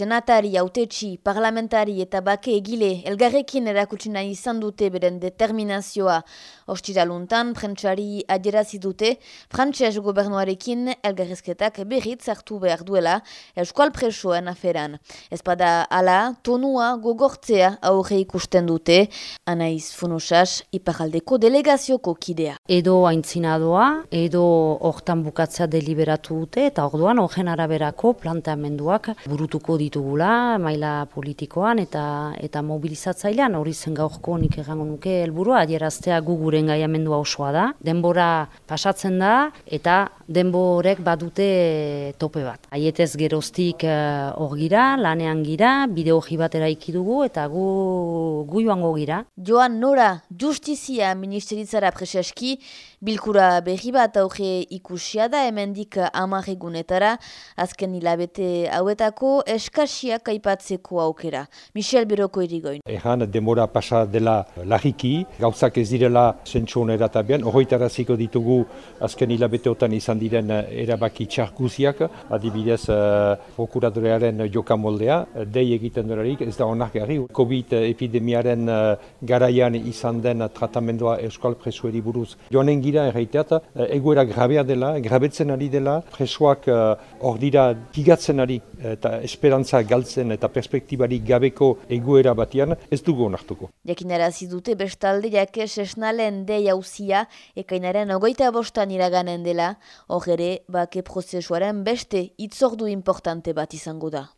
senatari, autetxi, parlamentari eta bake egile elgarrekin erakutsina izan dute beren determinazioa. Ostiraluntan, prentsari adierazi dute, frantxez gobernuarekin elgarrezketak berriz hartu behar duela euskal presoen aferan. Ezpada ala, tonua gogortzea aurre ikusten dute, anaiz funosas, iparaldeko delegazioko kidea. Edo aintzinadoa, edo hortan bukatzea deliberatu dute, eta orduan horren araberako planteamenduak burutuko ditugula maila politikoan eta eta mobilizatzailean. Hori zen gaurko nik egango nuke helburua. Adieraztea gu guren gaiamendua osoa da. Denbora pasatzen da eta denborek badute tope bat haietez geroztik eh, hor gira lanean gira bideo bat eraiki dugu eta gu gu joango gira Joan Nora Justizia Ministeritzara preseski bilkura berri bat auge ikusia da hemendik 10 egunetara azken hilabete hauetako eskasiak aipatzeko aukera. Michel Beroko irigoin. Ejan, demora pasa dela lagiki, gauzak ez direla zentsu honera eta bian, horretaraziko ditugu azken hilabeteotan izan diren erabaki txarkuziak, adibidez uh, prokuradorearen jokamoldea, dei egiten durarik ez da onak gari. COVID epidemiaren uh, garaian izan den tratamendua euskal presueri buruz. Joanen gira erraiteat, uh, egoera grabea dela, grabetzen ari dela, presoak hor dira gigatzen ari eta esperantza galtzen eta perspektibari gabeko egoera batean ez dugu onartuko. Jakinarazi dute bestalde jakes esnalen dei hauzia ekainaren ogoita bostan iraganen dela, hor ere bake prozesuaren beste itzordu importante bat izango da.